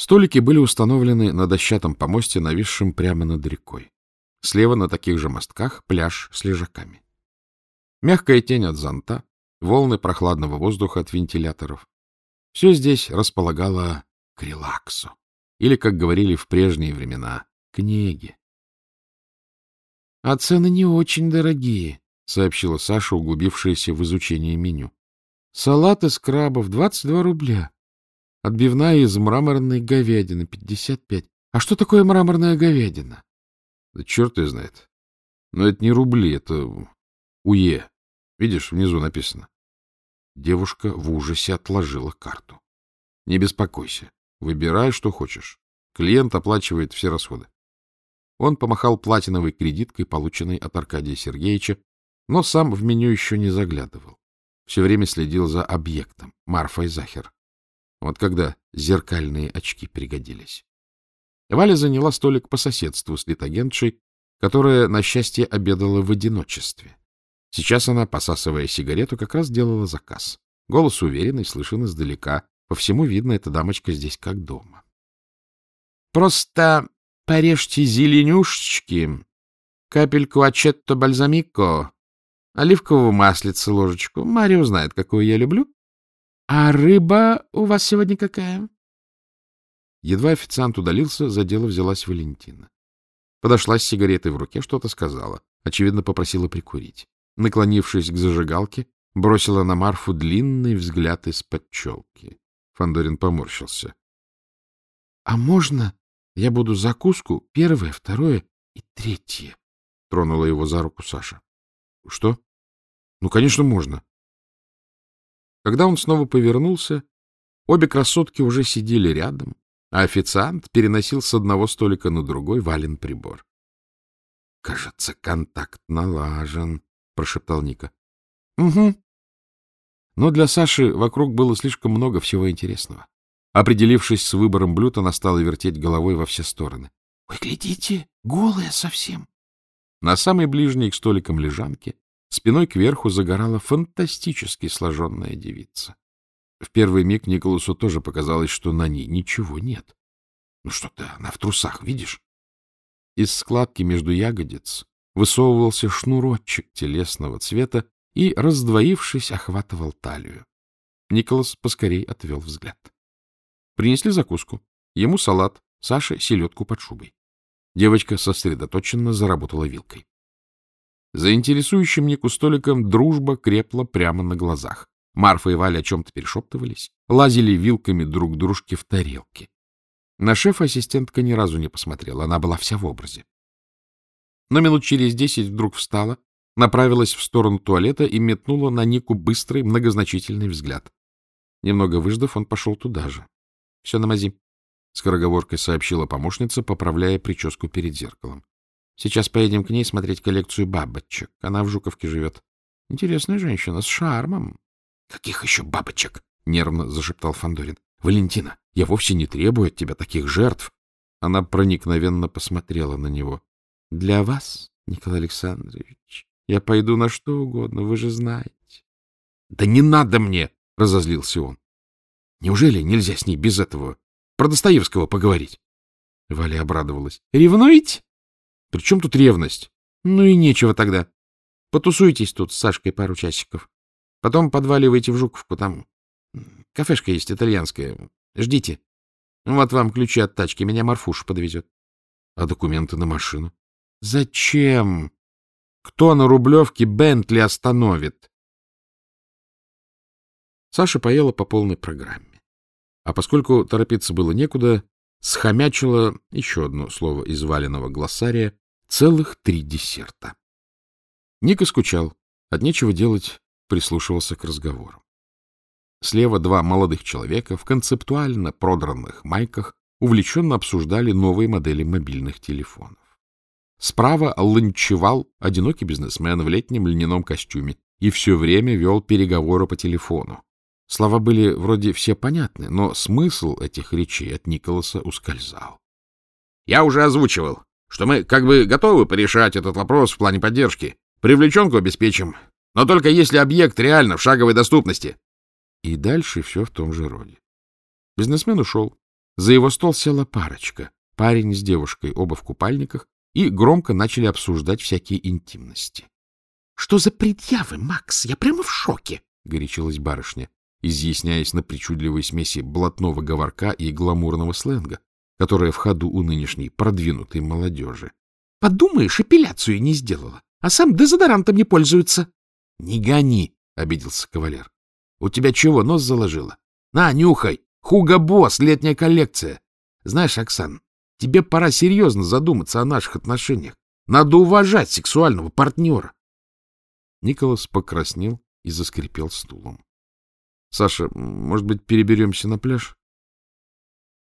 Столики были установлены на дощатом помосте, нависшем прямо над рекой. Слева на таких же мостках пляж с лежаками. Мягкая тень от зонта, волны прохладного воздуха от вентиляторов. Все здесь располагало к релаксу. Или, как говорили в прежние времена, к неге. — А цены не очень дорогие, — сообщила Саша, углубившаяся в изучение меню. — Салат из крабов — 22 рубля. Отбивная из мраморной говядины — 55. А что такое мраморная говядина? — Да черт ее знает. Но это не рубли, это УЕ. Видишь, внизу написано. Девушка в ужасе отложила карту. — Не беспокойся. Выбирай, что хочешь. Клиент оплачивает все расходы. Он помахал платиновой кредиткой, полученной от Аркадия Сергеевича, но сам в меню еще не заглядывал. Все время следил за объектом, Марфой Захер. Вот когда зеркальные очки пригодились. Валя заняла столик по соседству с литагентшей, которая, на счастье, обедала в одиночестве. Сейчас она, посасывая сигарету, как раз делала заказ. Голос уверенный, слышен издалека. По всему видно, эта дамочка здесь как дома. — Просто порежьте зеленюшечки, капельку ачетто бальзамико, оливкового маслица ложечку. Марио знает, какую я люблю. А рыба у вас сегодня какая? Едва официант удалился, за дело взялась Валентина. Подошла с сигаретой в руке, что-то сказала. Очевидно, попросила прикурить. Наклонившись к зажигалке, бросила на Марфу длинный взгляд из-под челки. Фандорин поморщился. — А можно я буду закуску первое, второе и третье? — тронула его за руку Саша. — Что? — Ну, конечно, можно. Когда он снова повернулся, обе красотки уже сидели рядом, а официант переносил с одного столика на другой вален прибор. — Кажется, контакт налажен, — прошептал Ника. — Угу. Но для Саши вокруг было слишком много всего интересного. Определившись с выбором блюд, она стала вертеть головой во все стороны. — Вы глядите, голая совсем. На самой ближней к столикам лежанке спиной кверху загорала фантастически сложенная девица. В первый миг Николасу тоже показалось, что на ней ничего нет. Ну что-то она в трусах, видишь? Из складки между ягодиц высовывался шнурочек телесного цвета и, раздвоившись, охватывал талию. Николас поскорей отвел взгляд. Принесли закуску. Ему салат, Саше — селедку под шубой. Девочка сосредоточенно заработала вилкой. За интересующим Нику столиком дружба крепла прямо на глазах. Марфа и Валя о чем-то перешептывались, лазили вилками друг дружке в тарелке. На шефа ассистентка ни разу не посмотрела, она была вся в образе. Но минут через десять вдруг встала, направилась в сторону туалета и метнула на Нику быстрый, многозначительный взгляд. Немного выждав, он пошел туда же. — Все на мази, — скороговоркой сообщила помощница, поправляя прическу перед зеркалом. — Сейчас поедем к ней смотреть коллекцию бабочек. Она в Жуковке живет. Интересная женщина, с шармом. — Каких еще бабочек? — нервно зашептал Фандорин. Валентина, я вовсе не требую от тебя таких жертв. Она проникновенно посмотрела на него. — Для вас, Николай Александрович, я пойду на что угодно, вы же знаете. — Да не надо мне! — разозлился он. — Неужели нельзя с ней без этого про Достоевского поговорить? Валя обрадовалась. — Ревнуете? — При чем тут ревность? — Ну и нечего тогда. Потусуйтесь тут с Сашкой пару часиков. Потом подваливайте в Жуковку, там кафешка есть итальянская. Ждите. Вот вам ключи от тачки, меня Марфуша подвезет. А документы на машину? Зачем? Кто на Рублевке Бентли остановит? Саша поела по полной программе. А поскольку торопиться было некуда, схомячила еще одно слово из валенного глоссария целых три десерта. Ника скучал, от нечего делать прислушивался к разговору. Слева два молодых человека в концептуально продранных майках увлеченно обсуждали новые модели мобильных телефонов. Справа ланчевал одинокий бизнесмен в летнем льняном костюме и все время вел переговоры по телефону. Слова были вроде все понятны, но смысл этих речей от Николаса ускользал. — Я уже озвучивал, что мы как бы готовы порешать этот вопрос в плане поддержки. Привлеченку обеспечим, но только если объект реально в шаговой доступности. И дальше все в том же роде. Бизнесмен ушел. За его стол села парочка, парень с девушкой, оба в купальниках, и громко начали обсуждать всякие интимности. — Что за предъявы, Макс? Я прямо в шоке! — горячилась барышня, изъясняясь на причудливой смеси блатного говорка и гламурного сленга, которая в ходу у нынешней продвинутой молодежи. — Подумаешь, эпиляцию не сделала, а сам дезодорантом не пользуется. — Не гони, — обиделся кавалер. — У тебя чего, нос заложила? На, нюхай! Хуга Босс, летняя коллекция. Знаешь, Оксан, тебе пора серьезно задуматься о наших отношениях. Надо уважать сексуального партнера. Николас покраснел и заскрипел стулом. — Саша, может быть, переберемся на пляж?